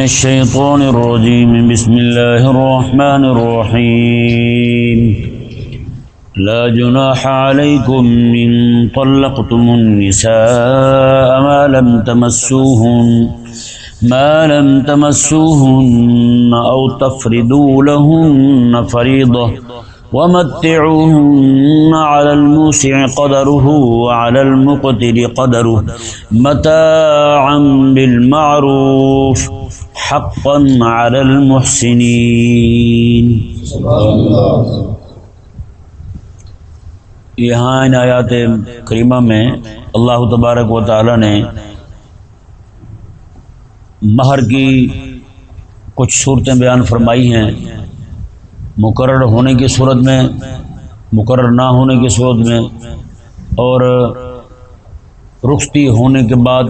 من الشيطان الرجيم بسم الله الرحمن الرحيم لا جناح عليكم من طلقتم النساء ما لم تمسوهن، ما لم تمسوهن أو تفردوا لهن فريضة ومتعوهن على الموسع قدره وعلى المقتر قدره متاعا بالمعروف. حقا على المحسنين. یہاں ان آیات کریمہ میں اللہ تبارک و تعالی نے مہر کی کچھ صورتیں بیان فرمائی ہیں۔ مقرر ہونے کی صورت میں، مقرر نہ ہونے کی صورت میں اور رخصتی ہونے کے بعد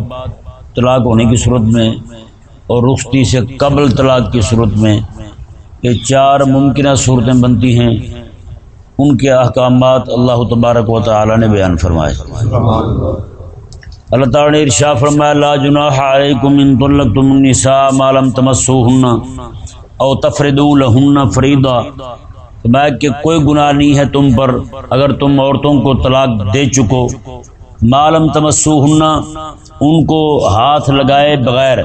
طلاق ہونے کی صورت میں اور رخصتی سے قبل طلاق کی صورت میں یہ چار ممکنہ صورتیں بنتی ہیں۔ ان کے احکامات اللہ تبارک و تعالی نے بیان فرمائے۔ اللہ تعالیٰ نے ارشا فرمایا، لا جناح علیکم ان طلقتم النساء ما لم تمسوهن او تفردوا لهن فریضا۔ فرمایا کہ کوئی گناہ نہیں ہے تم پر، اگر تم عورتوں کو طلاق دے چکو۔ ما لم تمسوهن ان کو ہاتھ لگائے بغیر۔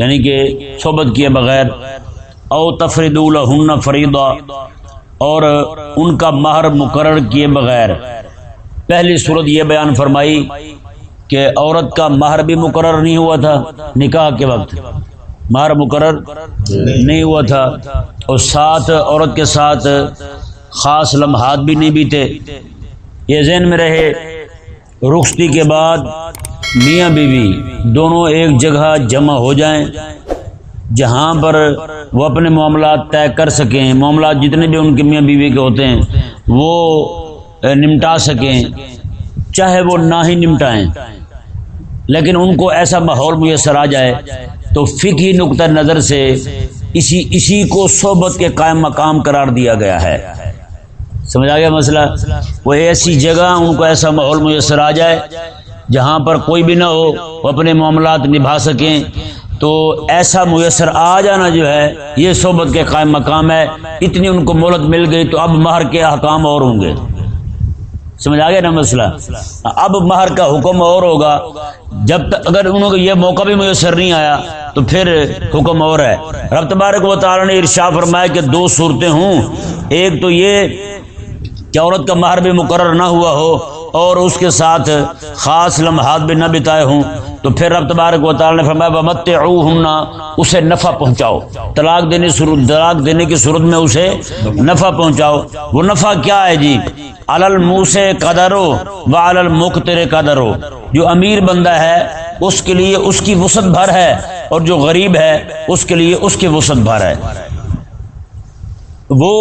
یعنی کہ صحبت کیے بغیر، او تفردوا لهن فریضا، اور ان کا مہر مقرر کیے بغیر۔ پہلی صورت یہ بیان فرمائی کہ عورت کا مہر بھی مقرر نہیں ہوا تھا نکاح کے وقت۔ مہر مقرر نہیں ہوا تھا۔ اور ساتھ عورت کے ساتھ خاص لمحات بھی نہیں بیتے۔ یہ ذہن میں رہے، رخصتی کے بعد میاں بیوی دونوں ایک جگہ جمع ہو جائیں، جہاں پر وہ اپنے معاملات طے کر سکیں۔ معاملات جتنے بھی ان کے میاں بیوی کے ہوتے ہیں، وہ نمٹا سکیں۔ چاہے وہ نہ ہی نمٹائیں، لیکن ان کو ایسا ماحول میسر آ جائے تو فکی نقطۂ نظر سے اسی اسی کو صحبت کے قائم مقام قرار دیا گیا ہے۔ سمجھ آ گیا مسئلہ؟ وہ ایسی جگہ، ان کو ایسا ماحول میسر آ جائے جہاں پر کوئی بھی نہ ہو، وہ اپنے معاملات نبھا سکیں۔ تو ایسا میسر آ جانا جو ہے، یہ صحبت کے قائم مقام ہے۔ اتنی ان کو مہلت مل گئی تو اب مہر کے احکام اور ہوں گے۔ سمجھ آ گیا نا مسئلہ؟ اب مہر کا حکم اور ہوگا۔ جب تک اگر انہوں کو یہ موقع بھی میسر نہیں آیا، تو پھر حکم اور ہے۔ رب تبارک و تعالی نے ارشا فرمایا کہ دو صورتیں ہوں۔ ایک تو یہ کہ عورت کا مہر بھی مقرر نہ ہوا ہو اور اس کے ساتھ خاص لمحات بھی نہ بتائے ہوں، تو پھر رب تبارک و تعالی نے فرمایا مت اسے نفع پہنچاؤ۔ طلاق دینے طلاق دینے کی صورت میں اسے نفع پہنچاؤ۔ وہ نفع کیا ہے جی؟ المو سے قدر ہو و المختر قدر۔ ہو جو امیر بندہ ہے، اس کے لیے اس کی وسعت بھر ہے، اور جو غریب ہے، اس کے لیے اس کی وسعت بھر ہے۔ وہ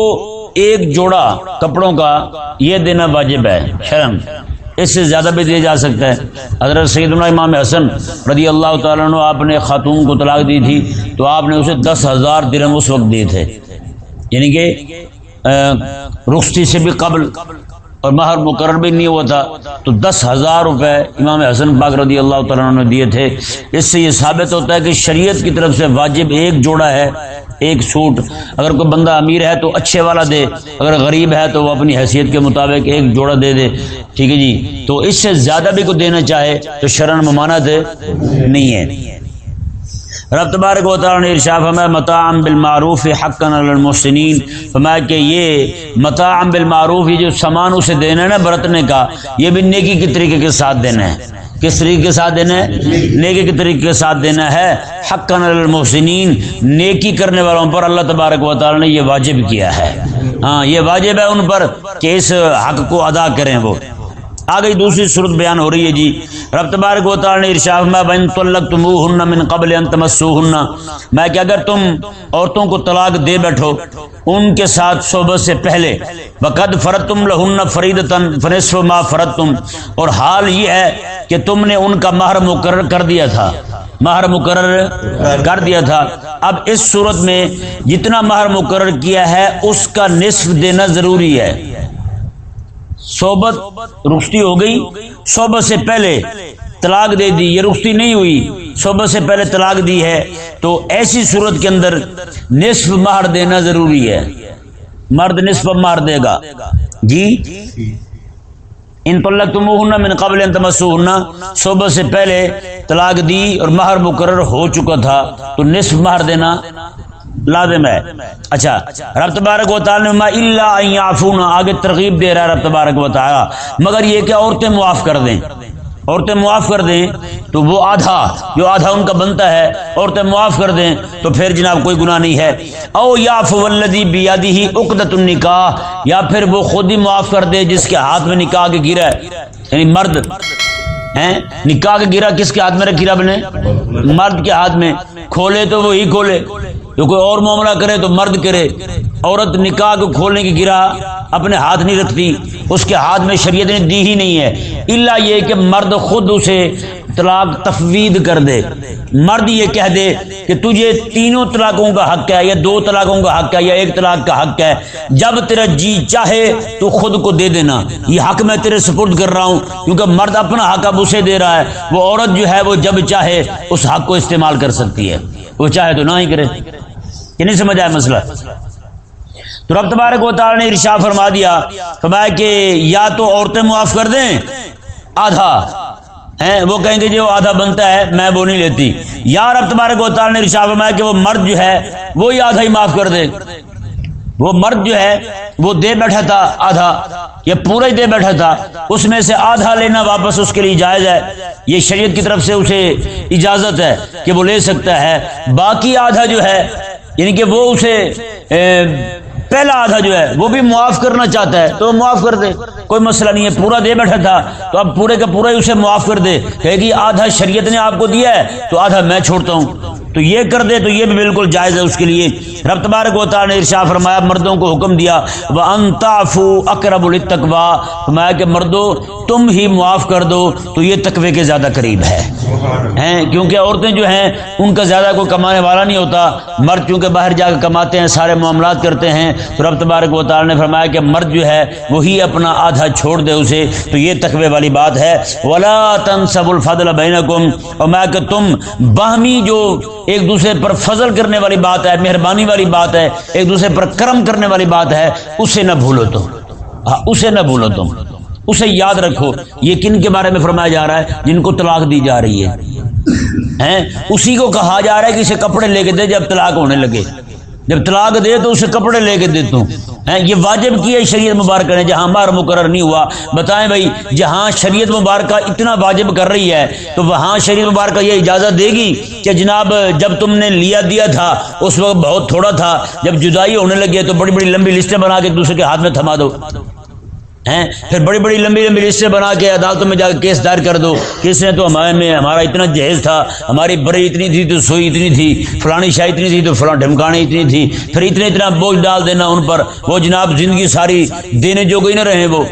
ایک جوڑا کپڑوں کا یہ دینا واجب ہے، شرم۔ اس سے زیادہ بھی دیا جا سکتا ہے۔ حضرت سیدنا امام حسن رضی اللہ تعالیٰ عنہ، آپ نے خاتون کو طلاق دی تھی تو آپ نے اسے دس ہزار درم اس وقت دیے تھے۔ یعنی کہ رخصتی سے بھی قبل اور مہر مقرر بھی نہیں ہوا تھا۔ تو دس ہزار روپے امام حسن پاک رضی اللہ تعالیٰ نے دیے تھے۔ اس سے یہ ثابت ہوتا ہے کہ شریعت کی طرف سے واجب ایک جوڑا ہے۔ ایک سوٹ، اگر کوئی بندہ امیر ہے تو اچھے والا دے، اگر غریب ہے تو وہ اپنی حیثیت کے مطابق ایک جوڑا دے دے، ٹھیک ہے جی؟ تو اس سے زیادہ بھی کوئی دینا چاہے تو شرن ممانت نہیں ہے۔ رب تبارک و تعالی نے ارشاد فرمایا متاعم بالمعروف حقا علی المحسنین۔ فرمایا کہ یہ متاعم بالمعروف، یہ جو سامان اسے دینا ہے نا برتنے کا، یہ بھی نیکی کے طریقے کے ساتھ دینا ہے۔ کس طریقے کے ساتھ دینا ہے؟ نیکی کے طریقے کے ساتھ دینا ہے۔ حق المحسنین، نیکی کرنے والوں پر اللہ تبارک و تعالی نے یہ واجب کیا ہے۔ ہاں یہ واجب ہے ان پر کہ اس حق کو ادا کریں وہ۔ آگے دوسری صورت بیان ہو رہی ہے جی۔ رب تبارک و تعالی نے ارشاد میں بن طلقتموهن من قبل ان تمسوهن میں کہ اگر تم عورتوں کو طلاق دے بیٹھو، ان کے ساتھ صحبت سے پہلے، وقد فرتم لهن فریضه فنصف ما فرتم اور حال یہ ہے کہ تم نے ان کا مہر مقرر کر دیا تھا۔ مہر مقرر کر دیا تھا۔ اب اس صورت میں جتنا مہر مقرر کیا ہے، اس کا نصف دینا ضروری ہے۔ صحبت رخصتی ہو گئی۔ صحبت سے پہلے طلاق دے دی، یہ رخصتی نہیں ہوئی۔ صبح سے پہلے طلاق دی ہے۔ تو ایسی صورت کے اندر نصف مہر دینا ضروری ہے۔ مرد نصف مہر دے گا۔ جی؟ ان طلق تم من قبل ان تمسو صبح سے پہلے طلاق دی اور مہر مقرر ہو چکا تھا۔ تو نصف مہر دینا لازم ہے۔ اچھا رب تبارک و تعالی نے اللہ یعفون آگے ترغیب دے رہا ہے رب تبارک و تعالی۔ مگر یہ کہ عورتیں معاف کر دیں۔ عورتیں معاف کر دیں تو وہ آدھا، جو آدھا ان کا بنتا ہے، عورتیں معاف کر دیں تو پھر جناب کوئی گناہ نہیں ہے۔ او یا فولدی بیادی ہی اقدت النکاح، یا پھر وہ خود ہی معاف کر دے جس کے ہاتھ میں نکاح کے گرا ہے یعنی مرد، ہیں؟ نکاح کے گرا کس کے ہاتھ میں رکھی رب نے؟ مرد کے ہاتھ میں۔ کھولے تو وہی کھولے۔ جو کوئی اور معاملہ کرے تو مرد کرے۔ عورت نکاح کو کھولنے کی گرا اپنے ہاتھ نہیں رکھتی، اس کے ہاتھ میں شریعت نے دی ہی نہیں ہے۔ اللہ یہ کہ مرد خود اسے طلاق تفوید کر دے۔ مرد یہ کہہ دے کہ تجھے تینوں طلاقوں کا حق ہے یا دو طلاقوں کا حق ہے یا ایک طلاق کا حق ہے۔ جب تیرا جی چاہے تو خود کو دے دینا۔ یہ حق میں تیرے سپرد کر رہا ہوں، کیونکہ مرد اپنا حق اب اسے دے رہا ہے۔ وہ عورت جو ہے وہ جب چاہے، اس حق کو استعمال کر سکتی ہے۔ وہ چاہے تو نہ ہی کرے۔ کہ نہیں سمجھ آیا مسئلہ؟ تو رب تبارک و تعالی نے ارشا فرما دیا، فرمایا کہ یا تو عورتیں معاف کر دیں، آدھا، ہیں، وہ کہیں گے جی جو آدھا بنتا ہے، میں وہ نہیں لیتی۔ یا رب تبارک و تعالی نے ارشا فرمایا کہ وہ مرد جو ہے، وہی آدھا ہی معاف کر دے۔ وہ مرد جو ہے، وہ دے بیٹھا تھا، آدھا یہ پورا ہی دے بیٹھا تھا۔ اس میں سے آدھا لینا واپس اس کے لیے جائز ہے۔ یہ شریعت کی طرف سے اسے اجازت ہے کہ وہ لے سکتا ہے۔ باقی آدھا جو ہے یعنی کہ وہ اسے پہلا آدھا جو ہے، وہ بھی معاف کرنا چاہتا ہے، تو معاف کر دے۔ کوئی مسئلہ نہیں ہے، پورا دے بیٹھا تھا، تو اب پورے کا پورا ہی اسے معاف کر دے۔ کہ گی، آدھا شریعت نے آپ کو دیا ہے، تو آدھا میں چھوڑتا ہوں۔ تو یہ کر دے، تو یہ بھی بالکل جائز ہے اس کے لیے۔ رب تبارک و تعالی نے ارشاد فرمایا، مردوں کو حکم دیا وہ انتافو اقرب التقوا فرمایا کہ مردوں تم ہی معاف کر دو، تو یہ تقوی کے زیادہ قریب ہے۔ ہیں، کیونکہ عورتیں جو ہیں، ان کا زیادہ کوئی کمانے والا نہیں ہوتا۔ مرد چونکہ باہر جا کے کماتے ہیں، سارے معاملات کرتے ہیں، تو رب تبارک و تعالی نے فرمایا کہ مرد جو ہے، وہی اپنا آدھا چھوڑ دے اسے۔ تو یہ تقوی والی بات ہے۔ ولا تنسب الفضل بینکم اور میں کہ تم باہمی جو ایک دوسرے پر فضل کرنے والی بات ہے، مہربانی والی بات ہے، ایک دوسرے پر کرم کرنے والی بات ہے، اسے نہ بھولو تم۔ ہاں اسے نہ بھولو تم۔ اسے یاد رکھو، یہ کن کے بارے میں فرمایا جا رہا ہے؟ جن کو طلاق دی جا رہی ہے۔ اسی کو کہا جا رہا ہے کہ اسے کپڑے لے کے دے جب طلاق ہونے لگے۔ جب طلاق دے تو اسے کپڑے لے کے دے تو۔ یہ واجب کیا شریعت مبارکہ نے؟ جہاں ہمارا مقرر نہیں ہوا۔ بتائیں بھائی، جہاں شریعت مبارکہ اتنا واجب کر رہی ہے، تو وہاں شریعت مبارکہ یہ اجازت دے گی کہ جناب، جب تم نے لیا دیا تھا، اس وقت بہت تھوڑا تھا، جب جدائی ہونے لگی ہے تو بڑی بڑی لمبی لسٹیں بنا کے دوسرے کے ہاتھ میں تھما دو۔ ہیں؟ پھر بڑی بڑی لمبی لمبی لسٹیں بنا کے عدالتوں میں جا کے کیس دائر کر دو۔ کس نے تو ہمارے میں ہمارا اتنا جہیز تھا، ہماری بڑی اتنی تھی تو سوئی اتنی تھی، فلانی شاہ اتنی تھی تو فلاں ڈھمکانی اتنی تھی۔ پھر اتنے اتنا بوجھ ڈال دینا ان پر، وہ جناب زندگی ساری دینے جو گئی نہ رہے وہ۔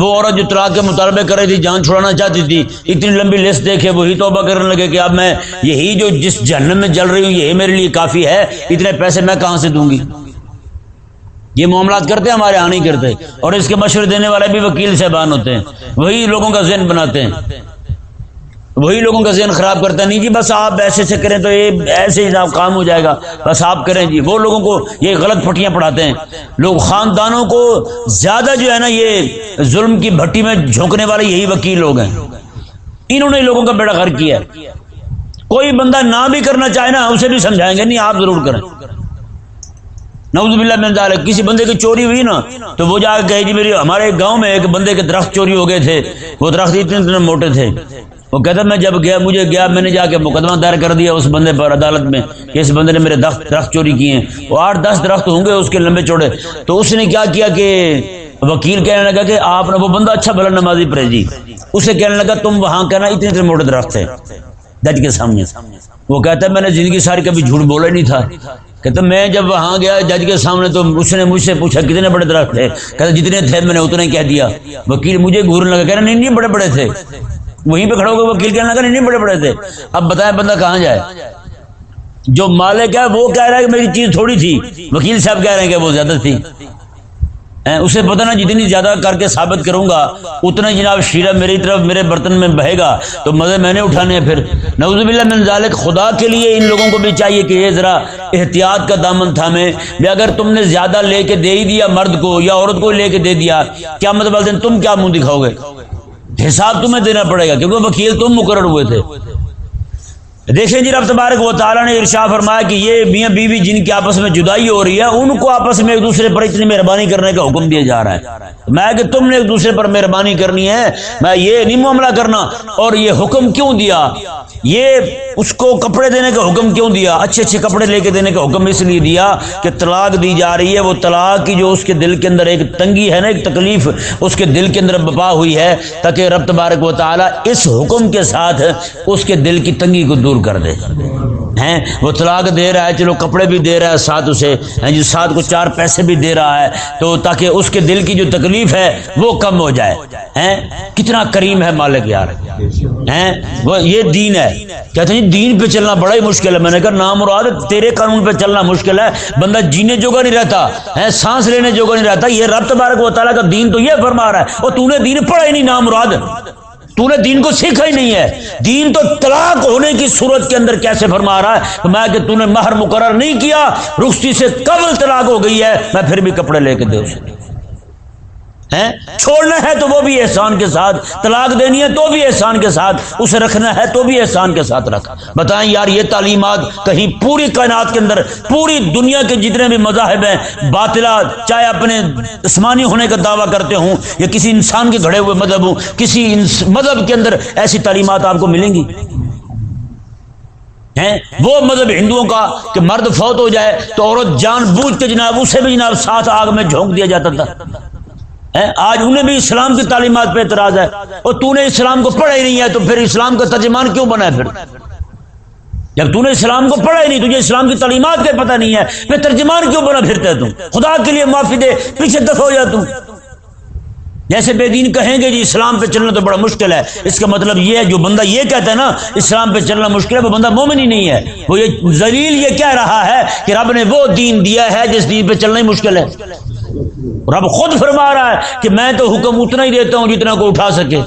وہ عورت جو طلاق کے مطالبے کر رہی تھی، جان چھڑانا چاہتی تھی، اتنی لمبی لسٹ دیکھے وہی توبہ کرنے لگے کہ اب میں یہی جو جس جہنم میں جل رہی ہوں، یہی میرے لیے کافی ہے، اتنے پیسے میں کہاں سے دوں گی؟ یہ معاملات کرتے ہیں، ہمارے یہاں نہیں کرتے۔ اور اس کے مشورے دینے والے بھی وکیل صاحبان ہوتے ہیں۔ وہی لوگوں کا ذہن بناتے ہیں۔ وہی لوگوں کا ذہن خراب کرتا ہے نہیں جی بس آپ ایسے سے کریں تو یہ ایسے ہی کام ہو جائے گا۔ بس آپ کریں جی۔ وہ لوگوں کو یہ غلط پھٹیاں پڑھاتے ہیں۔ لوگ خاندانوں کو زیادہ جو ہے نا یہ ظلم کی بھٹی میں جھونکنے والے یہی وکیل لوگ ہیں۔ انہوں نے لوگوں کا بیڑا گھر کیا۔ کوئی بندہ نہ بھی کرنا چاہے نا اسے بھی سمجھائیں گے۔ نہیں، آپ ضرور کریں۔ نوز باللہ من ذالک، کسی بندے کی چوری ہوئی نا، تو وہ جا کے کہے جی میری، ہمارے گاؤں میں ایک بندے کے درخت چوری ہو گئے تھے، وہ درخت اتنے اتنے موٹے تھے۔ وہ کہتا میں جب گیا، مجھے گیا، میں نے جا کے مقدمہ دائر کر دیا اس بندے پر عدالت میں کہ اس بندے نے میرے درخت درخت چوری کیے ہیں۔ وہ آٹھ دس درخت ہوں گے اس کے لمبے چوڑے۔ تو اس نے کیا کیا کہ وکیل کہنے لگا کہ آپ نے وہ بندہ اچھا بھلا نمازی پرے جی۔ اسے کہنے لگا، تم وہاں کہنا اتنے اتنے موٹے درخت تھے جج کے سامنے۔ وہ کہتا ہے، میں نے زندگی ساری کبھی جھوٹ بولا نہیں تھا۔ کہتے میں جب وہاں گیا، جج کے سامنے تو اس نے مجھ سے پوچھا، کتنے بڑے درخت تھے؟ کہتے جتنے تھے میں نے اتنے کہہ دیا۔ وکیل مجھے گھورنے لگا، کہہ رہا نہیں نہیں، بڑے بڑے تھے۔ وہیں پہ کھڑا ہو گئے، وکیل کہنے لگا، نہیں نہیں، بڑے بڑے تھے۔ اب بتائیں بندہ کہاں جائے؟ جو مالک ہے، وہ کہہ رہا ہے کہ میری چیز تھوڑی تھی۔ وکیل صاحب کہہ رہے ہیں کہ وہ زیادہ تھی۔ اسے پتہ نا جتنی زیادہ کر کے ثابت کروں گا، اتنا جناب شیرہ میری طرف، میرے برتن میں بہے گا۔ تو مزے میں نے اٹھانے پھر۔ نوز باللہ من ذالک، خدا کے لیے ان لوگوں کو بھی چاہیے کہ یہ ذرا احتیاط کا دامن تھامے۔ بھی اگر تم نے زیادہ لے کے دے ہی دیا مرد کو یا عورت کو لے کے دے دیا، کیا مطلب تم کیا منہ دکھاؤ گے؟ حساب تمہیں دینا پڑے گا، کیونکہ وکیل تم مقرر ہوئے تھے۔ دیکھیں جی رب تبارک و تعالیٰ نے ارشا فرمایا کہ یہ میاں بیوی جن کی آپس میں جدائی ہو رہی ہے، ان کو آپس میں ایک دوسرے پر اتنی مہربانی کرنے کا حکم دیا جا رہا ہے۔ میں کہ تم نے ایک دوسرے پر مہربانی کرنی ہے، میں یہ نہیں معاملہ کرنا، اور یہ حکم کیوں دیا؟ یہ اس کو کپڑے دینے کا حکم کیوں دیا؟ اچھے اچھے کپڑے لے کے دینے کا حکم اس لیے دیا کہ طلاق دی جا رہی ہے۔ وہ طلاق کی جو اس کے دل کے اندر ایک تنگی ہے نا، ایک تکلیف اس کے دل کے اندر بپا ہوئی ہے، تاکہ رب تبارک و تعالیٰ اس حکم کے ساتھ اس کے دل کی تنگی کو دور دور کر دے۔ ہیں؟ وہ طلاق دے رہا ہے، چلو کپڑے بھی دے رہا ہے ساتھ اسے۔ جی ساتھ کو چار پیسے بھی دے رہا ہے۔ تو تاکہ اس کے دل کی جو تکلیف ہے، وہ کم ہو جائے۔ ہیں؟ کتنا کریم ہے مالک یار۔ ہیں؟ وہ یہ دین ہے۔ کہتے ہیں جی، دین پہ چلنا بڑا ہی مشکل ہے۔ میں نے کہا، نام مراد تیرے قانون پہ چلنا مشکل ہے۔ بندہ جینے جوگا نہیں رہتا۔ ہے سانس لینے جوگا نہیں رہتا۔ یہ رب تبارک و تعالیٰ کا دین تو یہ فرما رہا ہے۔ اور تو نے دین پڑھا ہی نہیں، نام مراد تو نے دین کو سیکھا ہی نہیں ہے۔ دین تو طلاق ہونے کی صورت کے اندر کیسے فرما رہا ہے؟ تو میں کہ تو نے مہر مقرر نہیں کیا، رخصتی سے قبل طلاق ہو گئی ہے، میں پھر بھی کپڑے لے کے دے اسے۔ ہے؟ چھوڑنا ہے تو وہ بھی احسان کے ساتھ، طلاق دینی ہے تو بھی احسان کے ساتھ، اسے رکھنا ہے تو بھی احسان کے ساتھ رکھ۔ بتائیں یار، یہ تعلیمات کہیں پوری کائنات کے اندر، پوری دنیا کے جتنے بھی مذاہب ہیں، باطلا، چاہے اپنے آسمانی ہونے کا دعویٰ کرتے ہوں یا کسی انسان کے گھڑے ہوئے مذہب ہوں، کسی مذہب کے اندر ایسی تعلیمات آپ کو ملیں گی؟ ہیں؟ وہ مذہب ہندوؤں کا کہ مرد فوت ہو جائے تو عورت جان بوجھ کے جناب، اسے بھی جناب ساتھ آگ میں جھونک دیا جاتا تھا۔ آج انہیں بھی اسلام کی تعلیمات پہ اعتراض ہے۔ اور تو نے اسلام کو پڑھا ہی نہیں ہے تو پھر اسلام کا ترجمان کیوں بنا ہے پھر؟ جب تو نے اسلام کو پڑھا ہی نہیں، تجھے اسلام کی تعلیمات کا پتہ نہیں ہے۔ پھر ترجمان کیوں بنا پھرتا ہے تم؟ خدا کے لیے معافی دے، پیچھے دف ہو جا تم؟ جیسے بے دین کہیں گے جی اسلام پہ چلنا تو بڑا مشکل ہے۔ اس کا مطلب یہ ہے، جو بندہ یہ کہتا ہے نا، اسلام پہ چلنا مشکل ہے، وہ بندہ مومن ہی نہیں ہے۔ وہ یہ زلیل یہ کہہ رہا ہے کہ رب نے وہ دین دیا ہے جس دین پہ چلنا ہی مشکل ہے۔ رب خود فرما رہا ہے کہ میں تو حکم اتنا ہی دیتا ہوں جتنا کو اٹھا سکے۔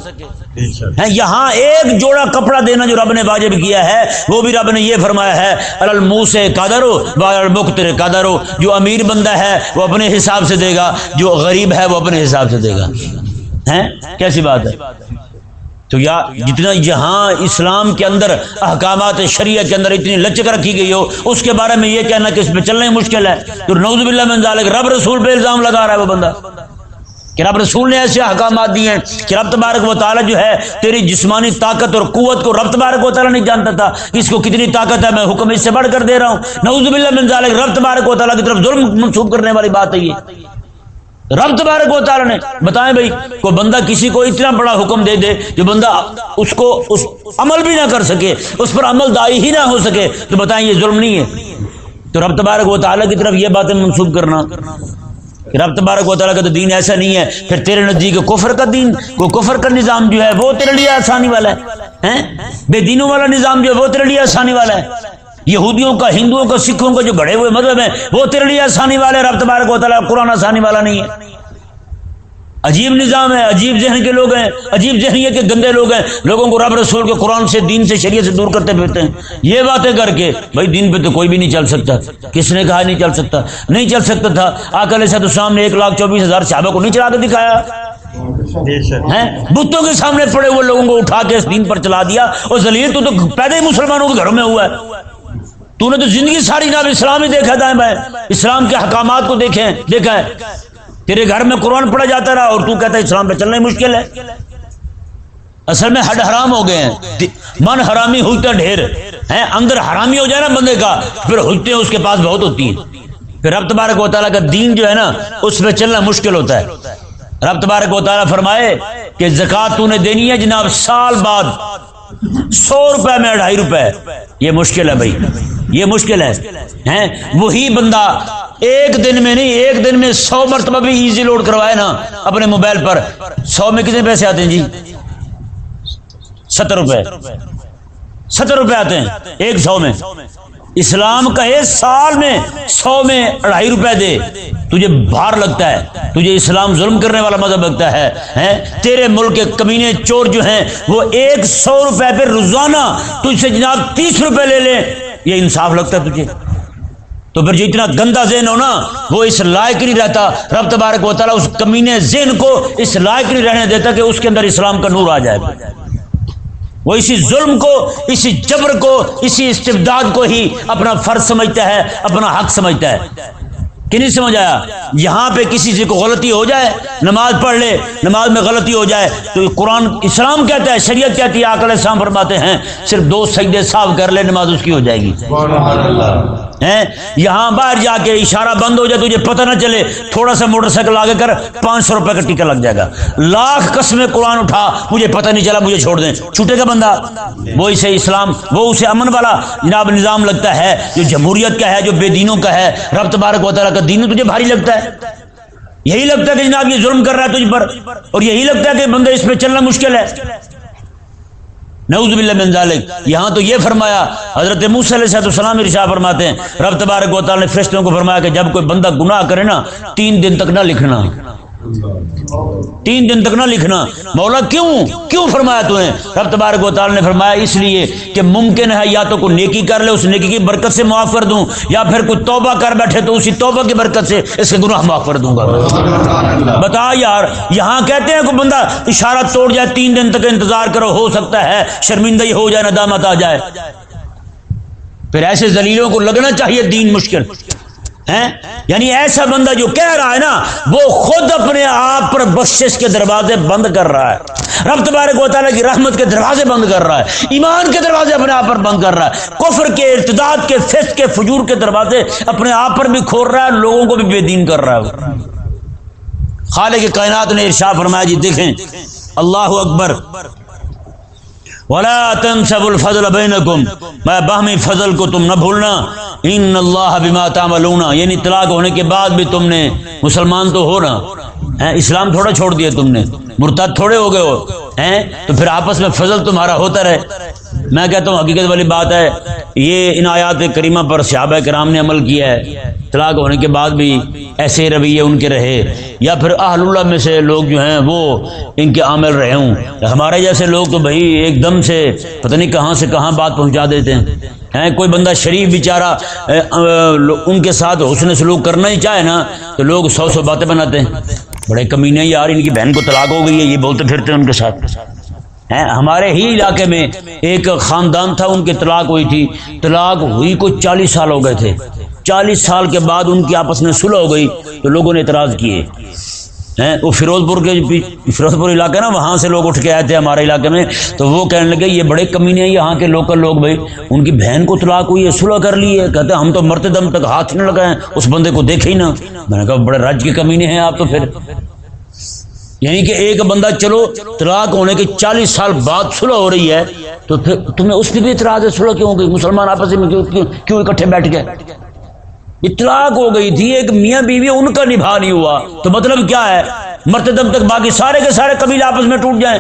یہاں ایک جوڑا کپڑا دینا جو رب نے واجب کیا ہے، وہ بھی رب نے یہ فرمایا ہے المو سے قادر ہو قادر ہو جو امیر بندہ ہے، وہ اپنے حساب سے دے گا، جو غریب ہے، وہ اپنے حساب سے دے گا۔ کیسی بات ہے؟ تو یا جتنا یہاں اسلام کے اندر احکامات شریعت کے اندر اتنی لچک رکھی گئی ہو، اس کے بارے میں یہ کہنا کہ اس پہ چلنا ہی مشکل ہے۔ تو نوز باللہ من ذالک، رب رسول پہ الزام لگا رہا ہے وہ بندہ۔ کہ رب رسول نے ایسے احکامات دیے ہیں کہ رب تبارک و تعالیٰ جو ہے، تیری جسمانی طاقت اور قوت کو رب تبارک و تعالیٰ نہیں جانتا تھا، اس کو کتنی طاقت ہے، میں حکم اس سے بڑھ کر دے رہا ہوں۔ نوز باللہ من ذالک، رب تبارک و تعالیٰ کی طرف ظلم منسوخ کرنے والی بات ہے یہ۔ رب تبارک و تعالی نے بتائیں بھائی، کوئی بندہ کسی کو اتنا بڑا حکم دے دے جو بندہ اس کو اس عمل بھی نہ کر سکے، اس پر عمل دائی ہی نہ ہو سکے، تو بتائیں یہ ظلم نہیں ہے۔ تو رب تبارک و تعالیٰ کی طرف یہ باتیں منسوخ کرنا۔ رب تبارک و تعالیٰ کا تو دین ایسا نہیں ہے، پھر تیرے نزدیک کفر کا دین کو کفر کا نظام جو ہے، وہ تیرے لیے آسانی والا ہے بے دینوں والا نظام جو ہے، وہ تیرے لیے آسانی والا ہے۔ یہودیوں کا ہندوؤں کا سکھوں کا جو گڑے ہوئے مذہب ہیں وہ تیرے لیے آسانی والے رب تبارک و تعالیٰ قرآن آسانی والا نہیں ہے۔ عجیب نظام ہے عجیب ذہن کے لوگ ہیں عجیب ذہنیت کے گندے لوگ ہیں۔ لوگوں کو رب رسول کے قرآن سے دین سے شریعت سے دور کرتے پھرتے ہیں۔ یہ باتیں کر کے بھائی دین پہ تو کوئی بھی نہیں چل سکتا۔ کس نے کہا نہیں چل سکتا؟ نہیں چل سکتا تھا۔ آکل ایسا تو سامنے ایک لاکھ چوبیس ہزار صحابہ کو نہیں چلا کے دکھایا۔ بتوں کے سامنے پڑے ہوئے لوگوں کو اٹھا کے اس دین پر چلا دیا۔ اور زلیل تو, تو پیدا ہی مسلمانوں کے گھروں میں ہوا ہے۔ تو نے تو زندگی ساری نام اسلام ہی دیکھا تھا میں۔ اسلام کے حکامات کو دیکھیں۔ دیکھا ہے۔ تیرے گھر میں قرآن پڑھا جاتا رہا اور تو کہتا ہے اسلام پہ چلنا ہی مشکل ہے۔ اصل میں ہڈ حرام ہو گئے ہیں۔ من حرامی ہوتا ڈھیر۔ ہے اندر حرامی ہو جائے نا بندے کا۔ پھر ہوتے ہیں اس کے پاس بہت ہوتی ہیں۔ پھر رب تبارک و تعالیٰ کا دین جو ہے نا، اس پہ چلنا مشکل ہوتا ہے۔ رب تبارک و تعالیٰ فرمائے کہ زکات تو نے دینی ہے جناب، سال بعد۔ سو روپے میں اڑھائی روپے۔ یہ مشکل ہے بھائی۔ یہ مشکل ہے۔ وہی بندہ ایک دن میں نہیں، ایک دن میں سو مرتبہ بھی ایزی لوڈ کروائے نا اپنے موبائل پر۔ سو میں کتنے پیسے آتے ہیں جی؟ ستر روپے۔ ستر روپے آتے ہیں ایک سو میں۔ اسلام کہے سال میں سو میں اڑھائی روپے دے۔ تجھے بھار لگتا ہے۔ تجھے اسلام ظلم کرنے والا مذہب لگتا ہے تیرے ملک کے کمینے چور جو ہیں، وہ ایک سو روپے پہ روزانہ تجھ سے جناب تیس روپے لے لیں۔ یہ انصاف لگتا ہے تجھے۔ تو پھر جتنا گندا ذہن ہو نا، وہ اس لائق نہیں رہتا۔ رب تبارک و تعالیٰ اس کمینے ذہن کو اس لائق نہیں رہنے دیتا کہ اس کے اندر اسلام کا نور آ جائے۔ وہ اسی ظلم کو، اسی جبر کو، اسی استبداد کو ہی اپنا فرض سمجھتا ہے، اپنا حق سمجھتا ہے۔ کہ نہیں سمجھ آیا؟ یہاں پہ کسی سے کو غلطی ہو جائے نماز پڑھ لے نماز میں غلطی ہو جائے تو قرآن اسلام کہتا ہے شریعت کہتی ہے آکل اسلام فرماتے ہیں صرف دو سجدے صاف کر لے نماز اس کی ہو جائے گی۔ یہاں باہر جا کے اشارہ بند ہو جائے تجھے پتہ نہ چلے تھوڑا سا موٹر سائیکل آگے کر پانچ سو روپے کا ٹکا لگ جائے گا۔ لاکھ قسم قرآن اٹھا مجھے پتہ نہیں چلا مجھے چھوڑ دیں۔ چھوٹے کا بندہ وہ اسے اسلام وہ اسے امن والا۔ جناب نظام لگتا ہے جو جمہوریت کا ہے جو بے دینوں کا ہے رب تبارک و تعالیٰ کا دین تجھے بھاری لگتا ہے۔ یہی لگتا ہے کہ جناب یہ ظلم کر رہا ہے تجھ پر، اور یہی لگتا ہے کہ بندہ اس پہ چلنا مشکل ہے۔ نعوذ باللہ من ذالک۔ یہاں تو یہ فرمایا، حضرت موسی علیہ السلام ارشاد فرماتے ہیں، رب تبارک و تعالی نے فرشتوں کو فرمایا کہ جب کوئی بندہ گناہ کرے نا، تین دن تک نہ لکھنا۔ تین دن تک نہ لکھنا۔ مولا کیوں؟ کیوں فرمایا تو نے؟ رب تبارک و تعالی نے فرمایا اس لیے کہ ممکن ہے یا تو کوئی نیکی کر لے، اس نیکی کی برکت سے معاف کر دوں، یا پھر کوئی توبہ کر بیٹھے تو اسی توبہ کی برکت سے اس کے گناہ معاف کر دوں گا۔ بتا یار، یہاں کہتے ہیں کوئی بندہ اشارہ توڑ جائے، تین دن تک انتظار کرو، ہو سکتا ہے شرمندگی ہو جائے، ندامت آ جائے۔ پھر ایسے زلیلوں کو لگنا چاہیے، دین مشکل۔ یعنی ایسا بندہ جو کہہ رہا ہے نا، وہ خود اپنے آپ پر بخشش کے دروازے بند کر رہا ہے۔ رب تبارک و تعالیٰ کی رحمت کے دروازے بند کر رہا ہے۔ ایمان کے دروازے اپنے آپ پر بند کر رہا ہے۔ کفر کے، ارتداد کے، فسق کے، فجور کے دروازے اپنے آپ پر بھی کھول رہا ہے لوگوں کو بھی بے دین کر رہا ہے۔ خالق کے کائنات نے ارشا فرمایا جی دیکھیں، اللہ اکبر۔ ولا تنسب الفضل بینکم میں باہمی فضل کو تم نہ بھولنا۔ ان اللہ بما تعملون یعنی طلاق ہونے کے بعد بھی تم نے مسلمان تو ہو نا؟ اسلام تھوڑا چھوڑ دیا تم نے۔ مرتد تھوڑے ہو گئے ہو۔ ہیں؟ تو پھر آپس میں فضل تمہارا ہوتا رہے۔ میں کہتا ہوں، حقیقت والی بات ہے، یہ ان آیات کریمہ پر صحابہ کرام نے عمل کیا ہے۔ طلاق ہونے کے بعد بھی ایسے رویے ان کے رہے۔ یا پھر اہل اللہ میں سے لوگ جو ہیں وہ ان کے عامل رہے ہوں۔ ہمارے جیسے لوگ تو بھائی ایک دم سے پتہ نہیں کہاں سے کہاں بات پہنچا دیتے ہیں۔ کوئی بندہ شریف بیچارہ ان کے ساتھ حسن سلوک کرنا ہی چاہے نا، تو لوگ سو سو باتیں بناتے ہیں۔ بڑے کمینے یار، ان کی بہن کو طلاق ہو گئی ہے، یہ بولتے پھرتے ہیں ان کے ساتھ۔ ہمارے ہی علاقے میں ایک خاندان تھا، ان کی طلاق ہوئی تھی۔ طلاق ہوئی کو چالیس سال ہو گئے تھے۔ چالیس سال کے بعد ان کی آپس میں سلح ہو گئی، تو لوگوں نے اعتراض کیے۔ ہیں، وہ فیروز پور کے فیروز پور علاقے نا، وہاں سے لوگ اٹھ کے آئے تھے ہمارے علاقے میں، تو وہ کہنے لگے، یہ بڑے کمی نہیں یہاں کے لوکل لوگ بھائی، ان کی بہن کو طلاق ہوئی ہے سلح کر لی ہے۔ کہتے ہم تو مرتے دم تک ہاتھ نہ لگائے، اس بندے کو دیکھے ہی نا میں نے کہا، بڑے رج کی کمی نہیں ہے آپ تو پھر۔ یعنی کہ ایک بندہ، چلو، طلاق ہونے کے چالیس سال بعد سلح ہو رہی ہے، تو پھر تمہیں اس کی بھی اعتراض ہے سلح کیوں گئی؟ مسلمان آپس میں کیوں اکٹھے بیٹھ گئے؟ اطلاق ہو گئی تھی ایک میاں بیوی ان کا نبھا نہیں ہوا۔ تو مطلب کیا ہے؟ مرتے دم تک باقی سارے کے سارے قبیل آپس میں ٹوٹ جائیں۔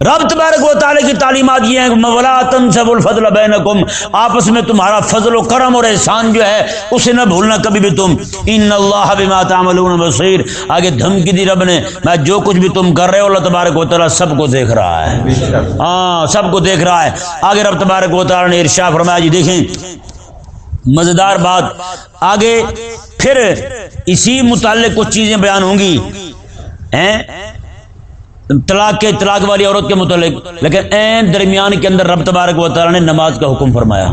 رب تبارک و تعالی کی تعلیمات یہ ہیں ولا تنسب الفضل بینکم آپس میں تمہارا فضل و کرم اور احسان جو ہے اسے نہ بھولنا کبھی بھی تم۔ ان اللہ بما تعملون بصیر۔ آگے دھمکی دی رب نے میں جو کچھ بھی تم کر رہے ہو اللہ تبارک و تعالی سب کو دیکھ رہا ہے۔ ہاں سب کو دیکھ رہا ہے۔ آگے رب تبارک و تعالی نے ارشاد فرمایا جی دیکھیں۔ مزیدار بات. آگے پھر اسی متعلق کچھ چیزیں بیان ہوں گی. طلاق کے، طلاق والی عورت کے متعلق. لیکن این درمیان کے اندر رب تبارک و تعالی نے نماز کا حکم فرمایا.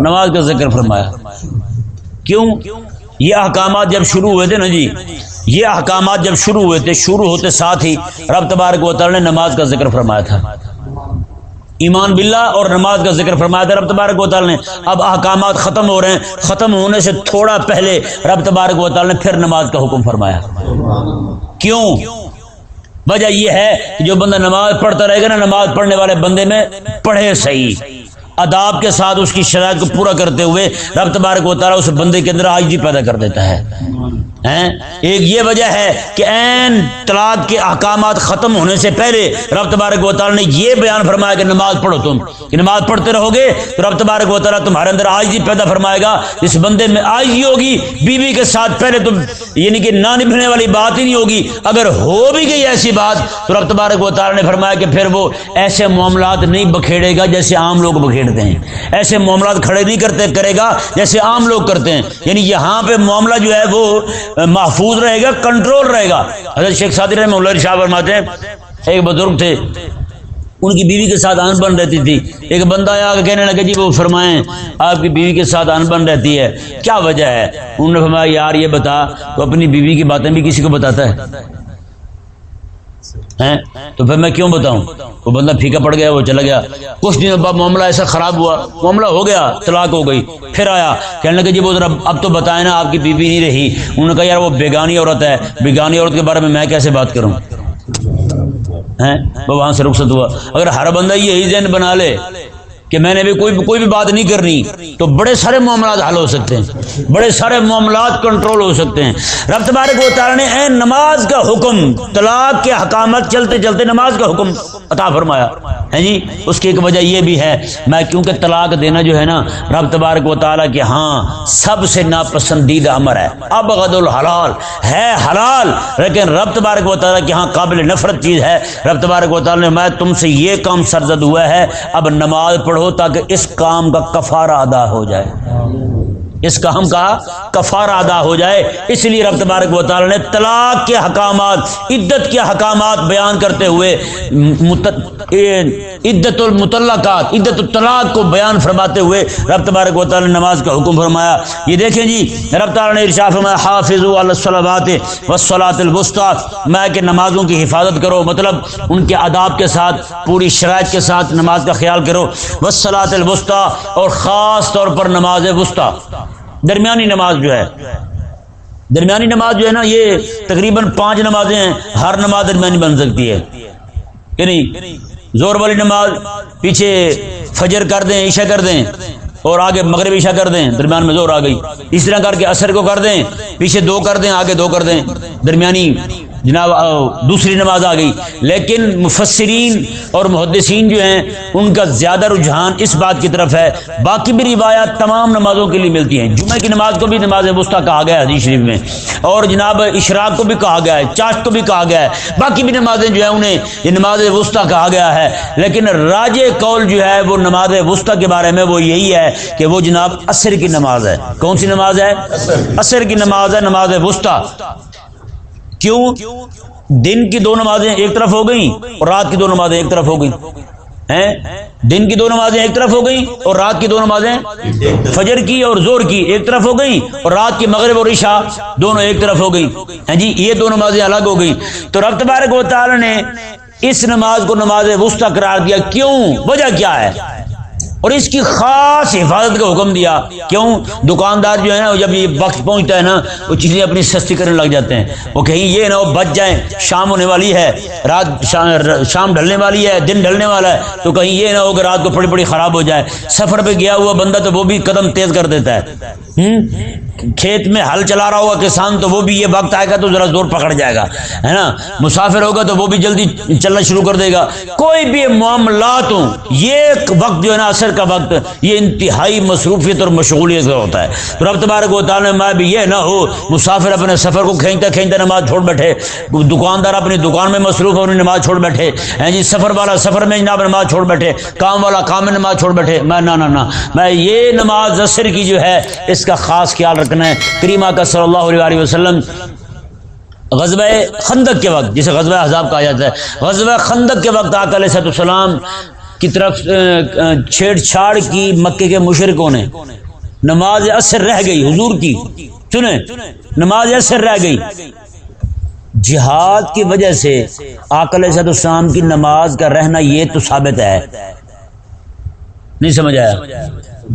نماز کا ذکر فرمایا. کیوں؟ یہ احکامات جب شروع ہوئے تھے نا جی یہ احکامات جب شروع ہوئے تھے، شروع ہوتے ساتھ ہی رب تبارک و تعالی نے نماز کا ذکر فرمایا تھا. ایمان باللہ اور نماز کا ذکر فرمایا تھا رب تبارک و تعالی نے۔ اب احکامات ختم ہو رہے ہیں۔ ختم ہونے سے تھوڑا پہلے رب تبارک و تعالی نے پھر نماز کا حکم فرمایا۔ کیوں؟ وجہ یہ ہے کہ جو بندہ نماز پڑھتا رہے گا نا، نماز پڑھنے والے بندے میں پڑھے صحیح۔ اداب کے ساتھ اس کی شرائط کو پورا کرتے ہوئے رب تبارک و تعالی اس بندے کے اندر آج پیدا کر دیتا ہے۔ ایک یہ وجہ ہے کہ این طلاق کے احکامات ختم ہونے سے پہلے رب تبارک و تعالیٰ نے یہ بیان فرمایا کہ نماز پڑھو تم۔ کہ نماز پڑھتے رہو گے تو رب تبارک و تعالیٰ تمہارے اندر آج ہی پیدا فرمائے گا۔ اس بندے میں آج ہی ہوگی، بیوی بی کے ساتھ پہلے تم یعنی کہ نہ نبھنے والی بات ہی نہیں ہوگی۔ اگر ہو بھی گئی ایسی بات تو رب تبارک و تعالیٰ نے فرمایا کہ پھر وہ ایسے معاملات نہیں بکھیڑے گا جیسے عام لوگ بکھیڑتے ہیں۔ ایسے معاملات کھڑے نہیں کرتے، کرے گا جیسے عام لوگ کرتے ہیں۔ یعنی یہاں پہ معاملہ جو ہے وہ محفوظ رہے گا، کنٹرول رہے گا۔ حضرت شیخ سادی رحمہ اللہ شاہ فرماتے ہیں، ایک بزرگ تھے، ان کی بیوی کے ساتھ ان بن رہتی تھی۔ ایک بندہ آیا کہنے لگا جی وہ فرمائیں، آپ کی بیوی کے ساتھ ان بن رہتی ہے، کیا وجہ ہے؟ انہوں نے فرمایا، یار یہ بتا، تو اپنی بیوی کی باتیں بھی کسی کو بتاتا ہے۔ تو پھر میں کیوں بتاؤں؟ وہ بندہ پھیکا پڑ گیا، وہ چلا گیا۔ کچھ دنوں بعد معاملہ ایسا خراب ہوا، معاملہ ہو گیا، طلاق ہو گئی۔ پھر آیا، کہنے لگے جی وہ ذرا اب تو بتائیں نا، آپ کی بیوی نہیں رہی۔ انہوں نے کہا، یار وہ بیگانی عورت ہے، بیگانی عورت کے بارے میں میں کیسے بات کروں؟ وہاں سے رخصت ہوا۔ اگر ہر بندہ یہی ذہن بنا لے کہ میں نے بھی کوئی کوئی بھی بات نہیں کرنی، تو بڑے سارے معاملات حل ہو سکتے ہیں۔ بڑے سارے معاملات کنٹرول ہو سکتے ہیں۔ رب تبارک و تعالی نے اے نماز کا حکم، طلاق کے حکامت چلتے چلتے نماز کا حکم عطا فرمایا۔ ہے جی؟ اس کی ایک وجہ یہ بھی ہے، میں کیونکہ طلاق دینا جو ہے نا، رب تبارک و تعالیٰ کے ہاں سب سے ناپسندیدہ امر ہے۔ اب الحلال، ہے حلال، لیکن رب تبارک و تعالیٰ کے ہاں قابل نفرت چیز ہے۔ رب تبارک و تعالیٰ نے میں تم سے یہ کام سرزد ہوا ہے، اب نماز پڑھو۔ تاکہ اس کام کا کفارہ ادا ہو جائے۔ اس کام کا کفار ادا ہو جائے۔ اس لیے رب تبارک و تعالی نے طلاق کے حکامات، عدت کے حکامات بیان کرتے ہوئے عدت المطلقات عدت الطلاق کو بیان فرماتے ہوئے رب تبارک و تعالی نے نماز کا حکم فرمایا۔ یہ دیکھیں جی رب تعالی نے ارشاد فرمایا حافظ الصلاۃ والصلاۃ الوسطى میں کہ نمازوں کی حفاظت کرو مطلب ان کے آداب کے ساتھ، پوری شرائط کے ساتھ نماز کا خیال کرو۔ والصلاۃ الوسطى اور خاص طور پر نماز وسطی۔ درمیانی نماز جو ہے، درمیانی نماز جو ہے نا، یہ تقریباً پانچ نمازیں ہیں، ہر نماز درمیانی بن سکتی ہے۔ کہ نہیں زور والی نماز، پیچھے فجر کر دیں، عشاء کر دیں، اور آگے مغرب عشاء کر دیں، درمیان میں زور آ گئی۔ اس طرح کر کے اثر کو کر دیں، پیچھے دو کر دیں، آگے دو کر دیں۔ درمیانی جناب دوسری نماز آ گئی۔ لیکن مفسرین اور محدثین جو ہیں ان کا زیادہ رجحان اس بات کی طرف ہے۔ باقی بھی روایات تمام نمازوں کے لیے ملتی ہیں۔ جمعہ کی نماز کو بھی نماز وسطی کہا گیا ہے حدیث شریف میں۔ اور جناب اشراق کو بھی کہا گیا ہے چاشت کو بھی کہا گیا ہے۔ باقی بھی نمازیں جو ہیں انہیں یہ نماز وسطی کہا گیا ہے۔ لیکن راج قول جو ہے وہ نماز وسطی کے بارے میں وہ یہی ہے کہ وہ جناب عصر کی نماز ہے۔ کون سی نماز ہے؟ عصر کی نماز ہے نماز وسطی۔ کیوں؟ دن کی دو نمازیں ایک طرف ہو گئیں اور رات کی دو نمازیں ایک طرف ہو گئیں۔ دن کی دو نمازیں ایک طرف ہو گئیں اور رات کی دو نمازیں فجر کی اور زور کی ایک طرف ہو گئیں اور رات کی مغرب اور عشاء دونوں ایک طرف ہو گئی جی؟ یہ دو نمازیں الگ ہو گئی تو رب تبارک و تعالی نے اس نماز کو نماز وسطی قرار دیا۔ کیوں؟ وجہ کیا ہے؟ اور اس کی خاص حفاظت کا حکم دیا۔ کیوں؟ دکاندار جو ہے نا جب یہ وقت پہنچتا ہے نا، وہ چیزیں اپنی سستی کرنے لگ جاتے ہیں۔ وہ کہیں یہ نہ وہ بچ جائیں، شام ہونے والی ہے، رات شام ڈھلنے والی ہے، دن ڈھلنے والا ہے، تو کہیں یہ نہ ہو کہ رات کو پڑی پڑی خراب ہو جائے۔ سفر پہ گیا ہوا بندہ تو وہ بھی قدم تیز کر دیتا ہے۔ کھیت میں ہل چلا رہا ہوگا کسان تو وہ بھی یہ وقت آئے گا تو ذرا زور پکڑ جائے گا، ہے نا؟ مسافر ہوگا تو وہ بھی جلدی چلنا شروع کر دے گا۔ کوئی بھی معاملات ہوں یہ وقت جو ہے نا، اثر کا وقت یہ انتہائی مصروفیت اور مشغولیت کا ہوتا ہے۔ تو رب تبارک و تعالیٰ میں بھی یہ نہ ہو، مسافر اپنے سفر کو کھینچتا کھینچتا نماز چھوڑ بیٹھے، دکاندار اپنی دکان میں مصروف اپنی نماز چھوڑ بیٹھے۔ ہیں جی سفر والا سفر میں جناب نماز چھوڑ بیٹھے، کام والا کام میں نماز چھوڑ بیٹھے۔ میں نہ نہ میں یہ نماز اثر کی جو ہے، اس کا خاص خیال رکھنا ہے۔ کریمہ کا صلی اللہ علیہ وسلم غزبۂ خندق کے وقت، جسے غزبۂ حذاب کہا جاتا ہے غزبۂ خندق کے وقت آک علیہ السلام کی طرف چھیڑ چھاڑ کی مکے کے مشرقوں نے۔ نماز اثر رہ گئی، حضور کی۔ سنیں، نماز اثر رہ گئی۔ جہاد کی وجہ سے آکل صد السلام کی نماز کا رہنا یہ تو ثابت ہے۔ نہیں سمجھ آیا؟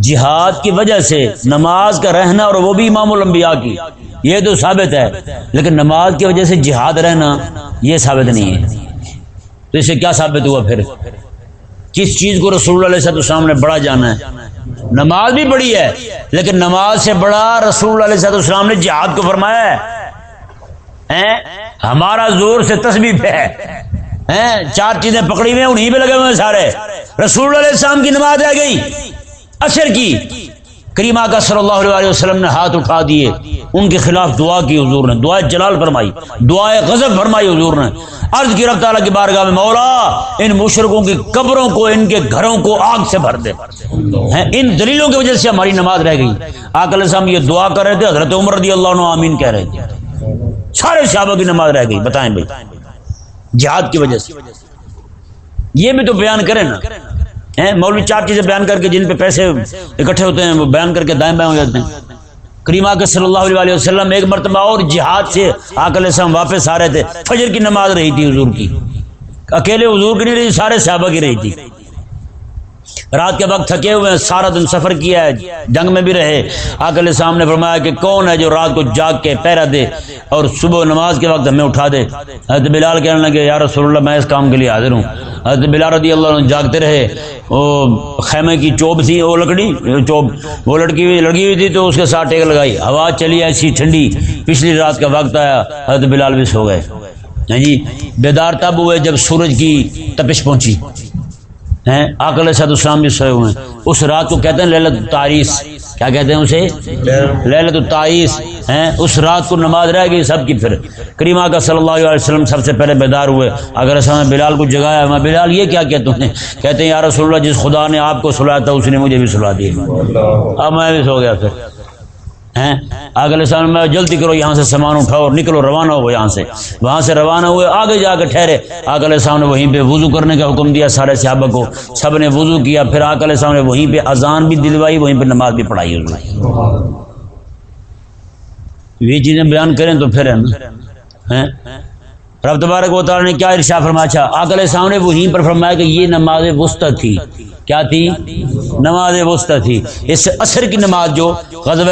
جہاد کی وجہ سے نماز کا رہنا اور وہ بھی امام الانبیاء کی، یہ تو ثابت ہے۔ لیکن نماز کی وجہ سے جہاد رہنا یہ ثابت نہیں ہے۔ تو اسے کیا ثابت ہوا پھر؟ کس چیز کو رسول اللہ علیہ السلام نے بڑا جانا ہے۔ نماز بھی بڑی ہے، لیکن نماز سے بڑا رسول اللہ علیہ السلام نے جہاد کو فرمایا ہے۔ ہمارا زور سے تسبیح پہ ہے۔ چار چیزیں پکڑی ہوئی ہیں انہیں پہ لگے ہوئے ہیں سارے۔ رسول علیہ السلام کی نماز رہ گئی اثر کی۔ کریمہ کا صلی اللہ علیہ وسلم نے ہاتھ اٹھا دیے۔ ان کے خلاف دعا کی حضور نے دعائے جلال فرمائی دعائے غضب فرمائی حضور نے۔ عرض کی رب تعالیٰ کی بارگاہ میں، مولا، ان مشرقوں کی قبروں کو، ان کے گھروں کو آگ سے بھر دے۔ ان دلیلوں کی وجہ سے ہماری نماز رہ گئی۔ آکل صاحب یہ دعا کر رہے تھے، حضرت عمر رضی اللہ عنہ آمین کہہ رہے تھے۔ سارے صحابہ کی نماز رہ گئی، بتائیں بھائی۔ جہاد کی وجہ سے۔ یہ بھی تو بیان کریں نا۔ ہیں؟ مولوی چار چیزیں بیان کر کے جن پہ پیسے اکٹھے ہوتے ہیں، وہ بیان کر کے دائیں بائیں ہو جاتے ہیں۔ کریمہ کے صلی اللہ علیہ وسلم ایک مرتبہ اور جہاد سے آکل السلام واپس آ رہے تھے۔ فجر کی نماز رہی تھی حضور کی۔ اکیلے حضور کی نہیں رہی، سارے صحابہ کی رہی تھی۔ رات کے وقت تھکے ہوئے ہیں، سارا دن سفر کیا ہے، جنگ میں بھی رہے۔ آکل السلام نے فرمایا کہ کون ہے جو رات کو جاگ کے پیرا دے اور صبح نماز کے وقت ہمیں اٹھا دے۔ حضرت بلال کہنے لگے، یا رسول اللہ، میں اس کام کے لیے حاضر ہوں۔ حضرت بلال رضی اللہ عنہ جاگتے رہے۔ وہ خیمے کی چوب تھی، وہ لکڑی، چوب۔ وہ لڑکی ہوئی لڑکی ہوئی تھی تو اس کے ساتھ ٹیک لگائی۔ ہوا چلی، ایسی ٹھنڈی۔ پچھلی رات کا وقت آیا، حضرت بلال بھی سو گئے۔ جی بیدار تب ہوئے جب سورج کی تپش پہنچی۔ ہیں؟ آکل صد اسلام بھی سوئے ہوئے ہیں۔ اس رات کو کہتے ہیں للت التاریس۔ کیا کہتے ہیں اسے؟ للت التاریس، ہیں؟ اس رات کو نماز رہ گئی سب کی پھر۔ کریمہ کا صلی اللہ علیہ وسلم سب سے پہلے بیدار ہوئے۔ اگر ایسا میں بلال کو جگایا میں بلال یہ کیا کہتے ہیں کہتے ہیں، یا رسول اللہ، جس خدا نے آپ کو سلایا تھا، اس نے مجھے بھی سلا دیا۔ اب میں بھی سو گیا پھر۔ ہیں؟ اگلے سال میں جلدی کرو، یہاں سے سامان اٹھاؤ اور نکلو، روانہ ہو یہاں سے۔ وہاں سے روانہ ہوئے، آگے جا کے ٹھہرے۔ آکل صاحب نے وہیں پہ وضو کرنے کا حکم دیا، سارے صحابہ کو۔ سب نے وضو کیا، پھر آکل صاحب نے وہیں پہ اذان بھی دلوائی، وہیں پہ نماز بھی پڑھائی۔ ہوئی یہ چیزیں بیان کریں تو پھر ہے رب تبارک و تعالیٰ نے کیا ارشا فرمایا؟ اچھا آکل صاحب نے وہیں پر فرمایا کہ یہ نماز وسطی تھی۔ کیا تھی؟ نماز وسطی تھی۔ اس سے اثر کی نماز جو غزب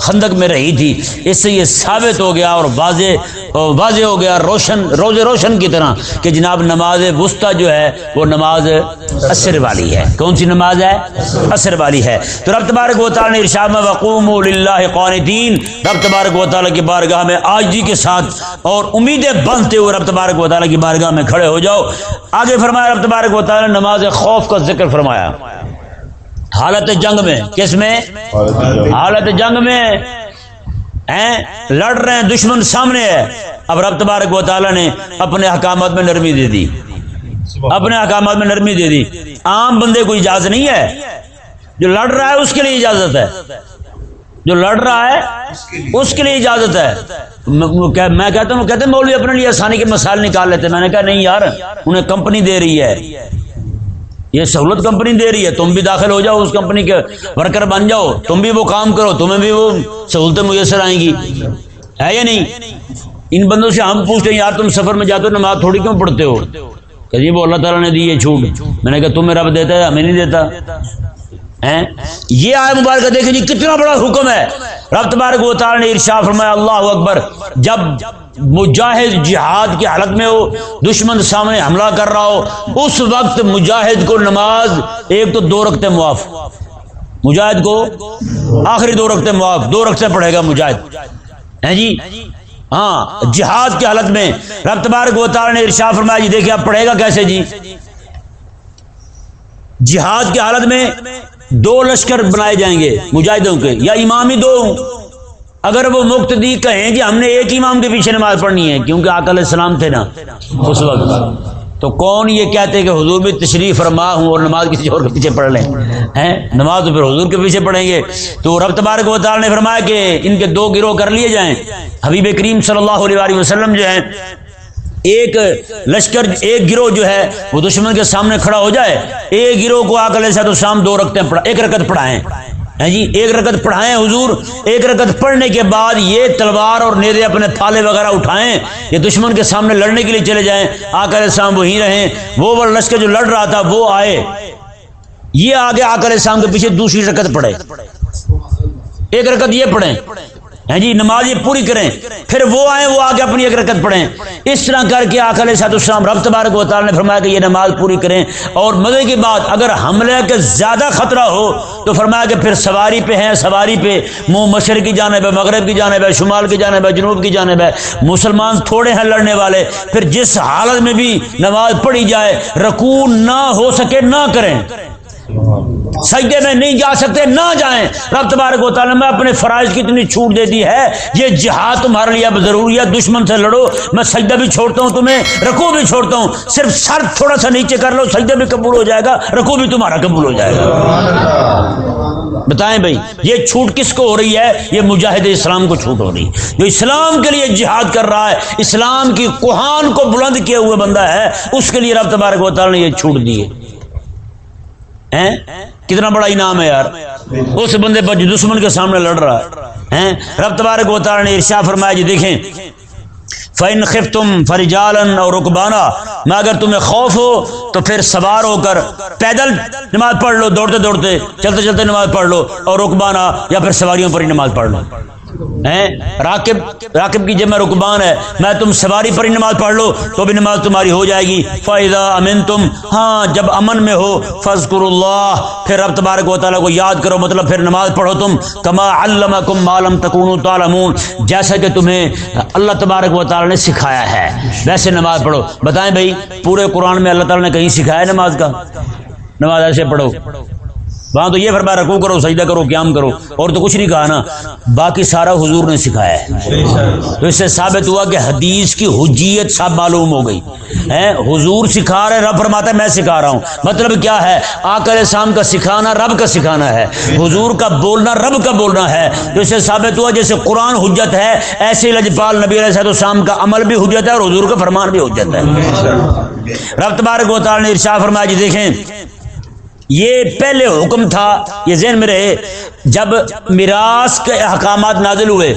خندق میں رہی تھی، اس سے یہ ثابت ہو گیا اور واضح واضح ہو گیا روشن روز روشن کی طرح کہ جناب نماز وسطی جو ہے، وہ نماز اثر والی ہے۔ کون سی نماز ہے؟ اثر والی ہے۔ تو رب تبارک و تعالیٰ نے ارشاد میں وقوم اللہ قانتین رب تبارک و تعالیٰ کی بارگاہ میں آج جی کے ساتھ اور امیدیں بنتے ہوئے رب تبارک و تعالیٰ کی بارگاہ میں کھڑے ہو جاؤ۔ آگے فرمایا، رب تبارک و تعالیٰ نے نماز خوف کا ذکر فرمایا۔ فرمایا۔ حالت جنگ میں کس میں؟ حالت جنگ میں۔ لڑ رہے ہیں، دشمن سامنے ہے۔ اب رب تبارک و تعالیٰ نے اپنے حکامات میں نرمی دے دی۔ اپنے حکامات میں نرمی دے دی۔ عام بندے کو اجازت نہیں ہے۔ جو لڑ رہا ہے، اس کے لیے اجازت ہے۔ جو لڑ رہا ہے، اس کے لیے اجازت ہے۔ میں کہتا ہوں، کہتے ہیں، مولوی اپنے لیے آسانی کے مسائل نکال لیتے میں نے کہا، نہیں یار، انہیں کمپنی دے رہی ہے۔ یہ سہولت کمپنی دے رہی ہے، تم بھی داخل ہو جاؤ اس کمپنی کے ورکر بن جاؤ، تم بھی وہ کام کرو، تمہیں بھی وہ سہولتیں میسر آئیں گی۔ ہے یا نہیں؟ ان بندوں سے ہم پوچھتے ہیں، یار تم سفر میں جاتے ہو، نماز تھوڑی کیوں پڑھتے ہو؟ کہ جی وہ اللہ تعالیٰ نے دی یہ چھوٹ۔ میں نے کہا تمہیں رب دیتا ہے، ہمیں نہیں دیتا۔ یہ آئے مبارکہ دیکھیں جی کتنا بڑا حکم ہے۔ رب تبارک و تعالیٰ نے ارشا فرمایا، اللہ اکبر، جب مجاہد جہاد کی حالت میں ہو، دشمن سامنے حملہ کر رہا ہو، اس وقت مجاہد کو نماز ایک تو دو رکھتے معاف مجاہد کو آخری دو رکھتے معاف دو رکھتے پڑے گا مجاہد۔ ہے جی؟ ہاں جہاد کی حالت میں رب تبارک و تعالیٰ نے ارشا فرمایا جی دیکھیں آپ پڑھے گا کیسے جی؟ جہاد کی حالت میں دو لشکر بنائے جائیں گے، مجاہدوں کے، یا امامی دو۔ اگر وہ مقتدی کہیں کہ ہم نے ایک امام کے پیچھے نماز پڑھنی ہے، کیونکہ آک علیہ السلام تھے نا، اس وقت۔ تو کون یہ کہتے کہ حضور بھی تشریف فرما ہوں اور نماز کسی اور کے پیچھے پڑھ لیں؟ ہیں؟ نماز تو پھر حضور کے پیچھے پڑھیں گے۔ تو رب تبارک و تعالی نے فرمایا کہ ان کے دو گروہ کر لیے جائیں۔ حبیب کریم صلی اللہ علیہ وسلم جو ہیں ایک لشکر، ایک گروہ جو ہے، وہ دشمن کے سامنے کھڑا ہو جائے، ایک گروہ کو آ کر تو شام دو رکھتے ہیں، ایک رکت پڑھائیں۔ ہاں جی ایک رکت پڑھائیں حضور، ایک رکت پڑھنے کے بعد یہ تلوار اور نیزے اپنے تھالے وغیرہ اٹھائیں، یہ دشمن کے سامنے لڑنے کے لیے چلے جائیں آ کر شام وہیں رہیں۔ وہ لشکر جو لڑ رہا تھا، وہ آئے۔ یہ آگے آ کر شام کے پیچھے دوسری رکت پڑھے۔ ایک رکت یہ پڑھیں۔ ہیں جی نماز یہ پوری کریں۔ پھر وہ آئیں، وہ آگے اپنی ایک رکت پڑھیں۔ اس طرح کر کے آخر سات السلام رب تبارک و تعالیٰ نے فرمایا کہ یہ نماز پوری کریں۔ اور مزے کی بات، اگر حملے کے زیادہ خطرہ ہو، تو فرمایا کہ پھر سواری پہ ہیں، سواری پہ۔ منہ مشرق کی جانب ہے، مغرب کی جانب ہے، شمال کی جانب ہے، جنوب کی جانب ہے۔ مسلمان تھوڑے ہیں لڑنے والے، پھر جس حالت میں بھی نماز پڑھی جائے رکون نہ ہو سکے، نہ کریں۔ سجدے میں نہیں جا سکتے، نہ جائیں۔ رب تبارک و تعالیٰ میں اپنے فرائض کی اتنی چھوٹ دے دی ہے، یہ جہاد تمہارے لیے اب ضروری ہے۔ دشمن سے لڑو، میں سجدہ بھی چھوڑتا ہوں تمہیں رکو بھی چھوڑتا ہوں۔ صرف سر تھوڑا سا نیچے کر لو، سجدہ بھی قبول ہو جائے گا رکو بھی تمہارا قبول ہو جائے گا۔ بتائیں بھائی، یہ چھوٹ کس کو ہو رہی ہے؟ یہ مجاہد اسلام کو چھوٹ ہو رہی ہے۔ جو اسلام کے لیے جہاد کر رہا ہے، اسلام کی کوہان کو بلند کیا ہوئے بندہ ہے، اس کے لیے رب تبارک و تعالیٰ نے یہ چھوٹ دی ہے۔ کتنا بڑا انعام ہے یار۔ اس بندے پر جو دشمن کے سامنے لڑ رہا ہے رب تبارک و تعالی نے ارشا فرمایا جی دیکھیں۔ فین خف تم فرجالن اور رکبانا میں اگر تمہیں خوف ہو تو پھر سوار ہو کر پیدل نماز پڑھ لو، دوڑتے دوڑتے، چلتے چلتے نماز پڑھ لو، اور رکبانا یا پھر سواریوں پر ہی نماز پڑھ لو۔ راکب راکب کی جمع رکبان ہے۔ میں تم سواری پر ہی نماز پڑھ لو تو بھی نماز تمہاری ہو جائے گی۔ فائدہ امن تم ہاں جب امن میں ہو فضکر اللہ پھر رب تبارک و تعالیٰ کو یاد کرو مطلب پھر نماز پڑھو تم۔ کما علمکم معلوم تکون تعلمون۔ جیسا کہ تمہیں اللہ تبارک و تعالیٰ نے سکھایا ہے، ویسے نماز پڑھو۔ بتائیں بھائی، پورے قرآن میں اللہ تعالیٰ نے کہیں سکھایا نماز کا؟ نماز ایسے پڑھو۔ وہاں تو یہ فرمایا رکو کرو، سجدہ کرو، قیام کرو۔ اور تو کچھ نہیں کہا نا، باقی سارا حضور نے سکھایا ہے۔ تو اس سے ثابت ہوا کہ حدیث کی حجیت سب معلوم ہو گئی۔ ہے حضور سکھا رہے، رب فرماتا ہے، میں سکھا رہا ہوں۔ مطلب کیا ہے؟ آکر شام کا سکھانا رب کا سکھانا ہے۔ حضور کا بولنا رب کا بولنا ہے۔ تو اس سے ثابت ہوا جیسے قرآن حجت ہے، ایسے لجپال نبی علیہ السلام کا عمل بھی حجت ہے اور حضور کا فرمان بھی حجت ہے۔ رب تبارک و تعالی نے ارشاد فرمایا جی دیکھیں یہ پہلے حکم تھا، یہ ذہن میں رہے، جب میراث کے احکامات نازل ہوئے،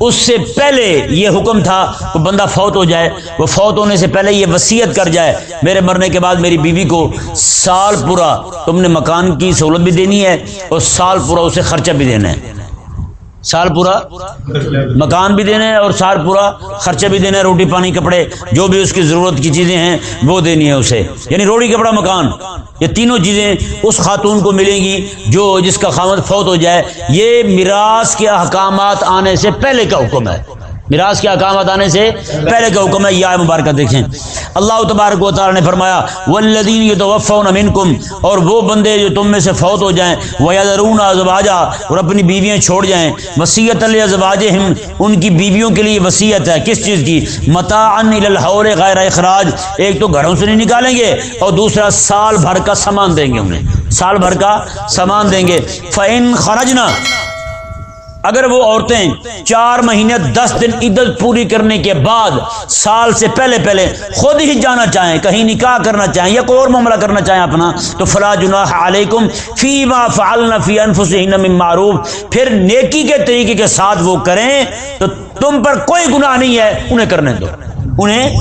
اس سے پہلے یہ حکم تھا کہ بندہ فوت ہو جائے، وہ فوت ہونے سے پہلے یہ وسیعت کر جائے، میرے مرنے کے بعد میری بیوی کو سال پورا تم نے مکان کی سہولت بھی دینی ہے اور سال پورا اسے خرچہ بھی دینا ہے۔ سال پورا مکان بھی دینا ہے اور سال پورا خرچہ بھی دینا ہے روٹی پانی، کپڑے، جو بھی اس کی ضرورت کی چیزیں ہیں، وہ دینی ہے اسے۔ یعنی روٹی کپڑا مکان، یہ تینوں چیزیں اس خاتون کو ملیں گی جو جس کا خامد فوت ہو جائے۔ یہ میراث کے احکامات آنے سے پہلے کا حکم ہے۔ میراث کے احکامات آنے سے پہلے کا حکم ہے یہ مبارکہ دیکھیں۔ اللہ تبارک و تعالی نے فرمایا والذین یتوفون منکم اور وہ بندے جو تم میں سے فوت ہو جائیں ویذرون ازواجا اور اپنی بیویاں چھوڑ جائیں۔ وصیت لازواجہم ان کی بیویوں کے لیے وصیت ہے۔ کس چیز کی؟ متاعا الی الحول غیر اخراج ایک تو گھروں سے نہیں نکالیں گے، اور دوسرا سال بھر کا سامان دیں گے انہیں۔ سال بھر کا سامان دیں گے۔ فین خرجنا اگر وہ عورتیں چار مہینے، دس دن عدت پوری کرنے کے بعد سال سے پہلے پہلے خود ہی جانا چاہیں، کہیں نکاح کرنا چاہیں یا کوئی اور معاملہ کرنا چاہیں اپنا، تو فلا جناح علیکم فی ما فعلنا فی انفسہن من معروف۔ پھر نیکی کے طریقے کے ساتھ وہ کریں تو تم پر کوئی گناہ نہیں ہے، انہیں کرنے دو۔ انہیں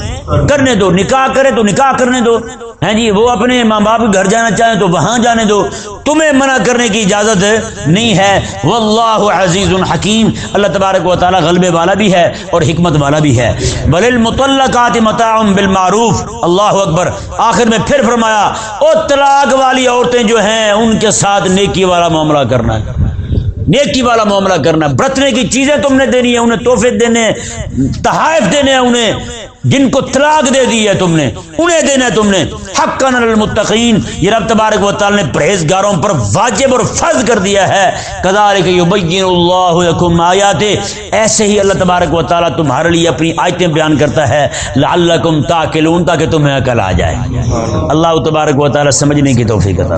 کرنے دو، نکاح کرے تو نکاح کرنے دو۔ ہیں جی وہ اپنے ماں باپ کے گھر جانا چاہیں تو وہاں جانے دو۔ تمہیں منع کرنے کی اجازت نہیں ہے۔ واللہ عزیز حکیم۔ اللہ تبارک و تعالی غلبے والا بھی ہے اور حکمت والا بھی ہے۔ بل المطلقات متاع بالمعروف۔ اللہ اکبر۔ آخر میں پھر فرمایا، او طلاق والی عورتیں جو ہیں، ان کے ساتھ نیکی والا معاملہ کرنا۔ ہے نیکی والا معاملہ کرنا۔ برتنے کی چیزیں تم نے دینی ہے انہیں تحفے دینے، تحائف دینے ہیں انہیں۔ جن کو طلاق دے دی ہے تم نے انہیں دینا ہے تم نے۔ حق المتقین یہ رب تبارک و تعالی نے پرہیزگاروں پر واجب اور فرض کر دیا ہے۔ کذالک یبین اللہ لکم آیات ایسے ہی اللہ تبارک و تعالی تمہارے لیے اپنی آیتیں بیان کرتا ہے۔ لعلکم تاکلون تاکہ تمہیں عقل آ جائے۔ اللہ۔ تبارک و تعالی سمجھنے کی توفیق عطا